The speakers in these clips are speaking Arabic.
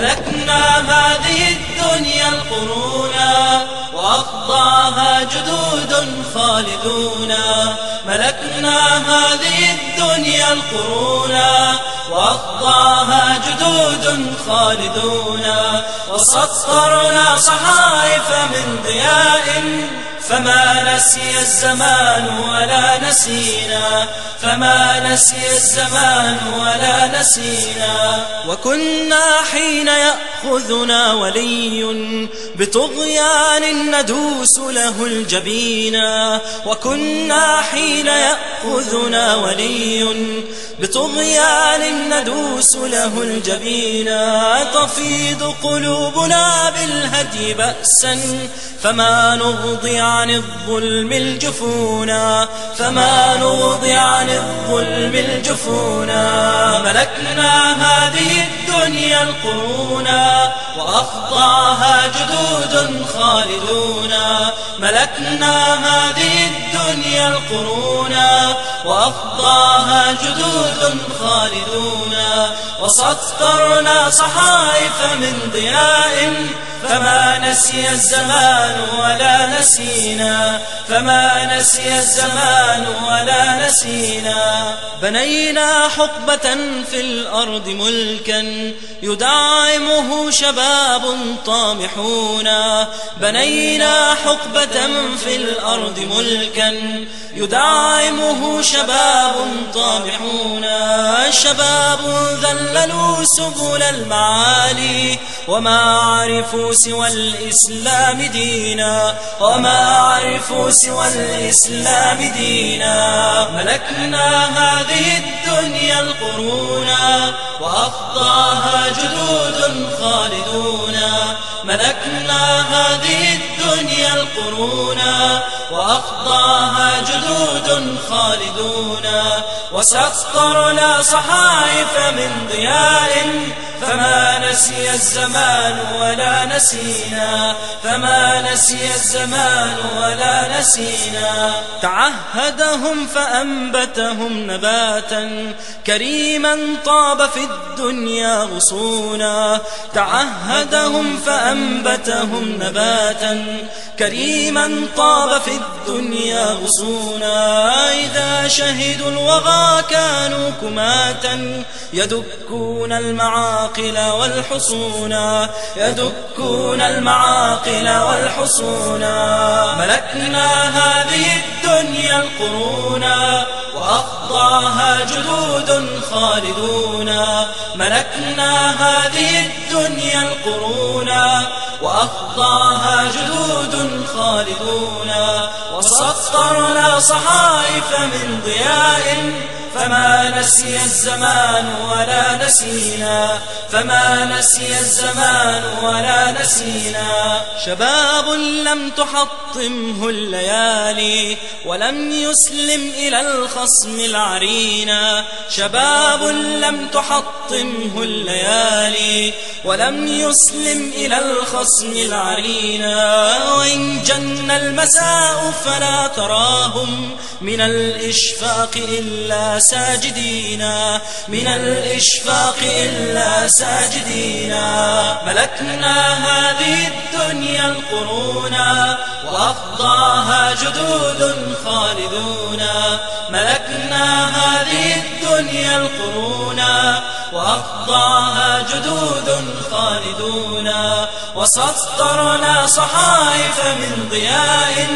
ملكنا هذه الدنيا القرونا وأخضاها جدود خالدون ملكنا هذه الدنيا القرونا وأخضاها جدود خالدون وسطرنا صحائف من ضياء فما نسي الزمان ولا نسينا. فما نسي الزمان ولا نسينا. وكنا حين يأخذنا ولي بطغيان ندوس له الجبينا وكنا حين يأخذنا ولي بطغيان ندوس له الجبينا تفيض قلوبنا بالهدي بأسا فما نغضي عن الظلم الجفونا. فما نغضي عن الظلم الجفونا. ملكنا هذه الدنيا القرونا وأخطاها جدود خالدون. ملكنا هذه الدنيا القرونا وأخطاها جدود خالدون. وسطرنا صحائف من ضياء فما نسي الزمان ولا نسينا. فما نسي الزمان ولا نسينا. بنينا حقبة في الأرض ملكا يدعمه شباب طامحون. بنينا حقبة في الأرض ملكا يدعمه شباب طامحون. شباب ذللوا سبل المعالي وما عرفوا سوى الإسلام دينا وما عرفوا سوى الإسلام دينا. ملكنا هذه الدنيا القرونا وأخضاها جدود خالدون. ملكنا هذه الدنيا القرونا وأخضاها جدود خالدون وسطرنا صحائف من ضياء فما نسي الزمان ولا نسينا فما نسي الزمان ولا نسينا تعهدهم فأنبتهم نباتا كريما طاب في الدنيا غصونا تعهدهم فأنبتهم نباتا كريما طاب في الدنيا غصونا إذا شهدوا الوغى كانوا كماتا يدكون المعاقل والحصونا يدكون المعاقل والحصونا ملكنا هذه الدنيا القرونا وأخضاها جدود خالدون. ملكنا هذه الدنيا القرونا وأخضاها جدود خالدون وسطرنا صحائف من ضياء فما نسي الزمان ولا نسينا. فما نسي الزمان ولا نسينا. شباب لم تحطمه الليالي ولم يسلم إلى الخصم العرينا. شباب لم تحطمه الليالي ولم يسلم إلى الخصم العرينا. وإن جن المساء فلا تراهم من الإشفاق إلا ساجدينا. من الإشفاق إلا ساجدينا. ملكنا هذه الدنيا القرونا وأخضاها جدود خالدون. ملكنا هذه الدنيا القرونا وأخضاها جدود خالدون. وسطرنا صحائف من ضياء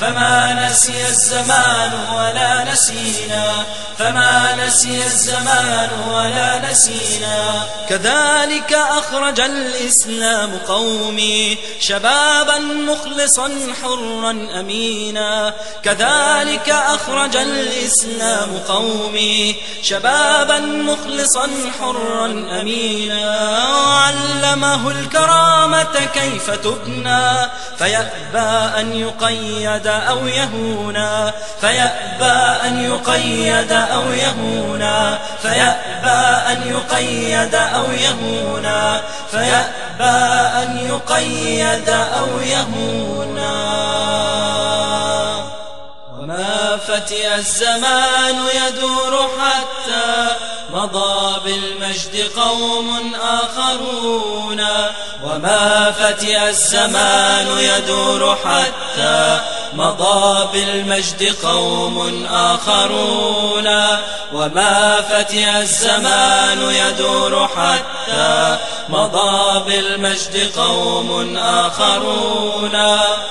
فما نسي الزمان ولا نسينا. فما نسي الزمان ولا نسينا. كذلك أخرج الإسلام قومي شبابا مخلصا حرا أمينا. كذلك أخرج الإسلام قومي شبابا مخلصا حرا أمينا. علمه الكرامة كيف تبنى فيأبى أن يقيد أو يهونا فيأبى أن يقيد أو يهونا فيأبى أن يقيد أو يهونا فيأبى أن يقيد أو يهونا وما فتئ الزمان يدور حتى مضى بالمجد قوم آخرون وما فتئ الزمان يدور حتى مضى بالمجد قوم آخرون وما فتئ الزمان يدور حتى مضى بالمجد قوم آخرون.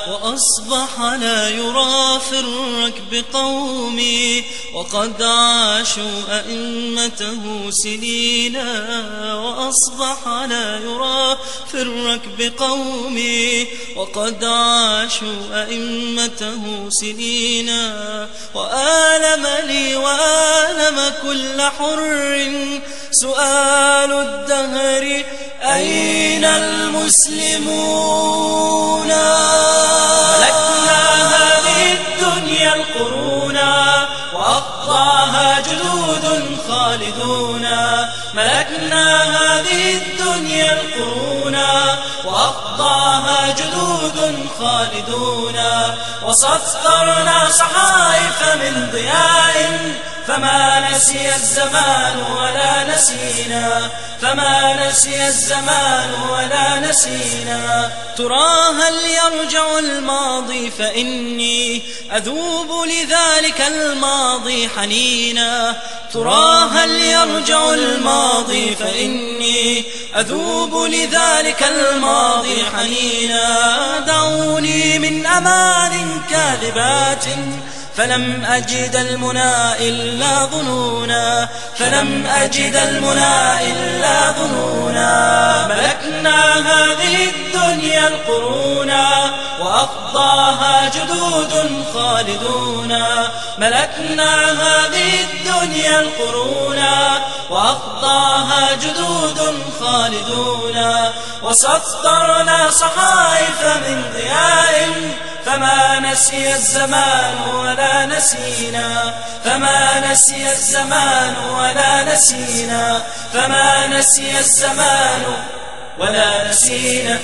وأصبح لا يرى في الركب قومي وقد عاشوا أئمته سنينا. وأصبح لا يرى في الركب قومي وقد عاشوا أئمته سنينا. وآلم لي وآلم كل حر سؤال الدهر أين المسلمون؟ ملكنا هذه الدنيا القرونا وأقضاها جدود خالدون. ملكنا هذه الدنيا القرونا وأقضاها جدود خالدون. وسطرنا صحائف من ضياء فما نسي الزمان ولا نسينا. فما نسي الزمان ولا نسينا. ترى هل يرجع الماضي فإني أذوب لذلك الماضي حنينا. ترى هل يرجع الماضي فإني أذوب لذلك الماضي حنينا. دعوني من أمان كاذبات فلم أجد المنى إلا ظنونا. فلم أجد المنى إلا ظنونا. ملكنا هذه الدنيا القرونا وأقضاها جدود خالدون ملكنا هذه الدنيا القرونا وأقضاها جدود خالدون وسطرنا صحائف من ضياء فما نسي الزمان ولا نسينا. فما نسي الزمان ولا نسينا. فما نسي الزمان ولا نسينا.